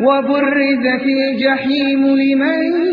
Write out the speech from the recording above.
وبرزت الجحيم لمن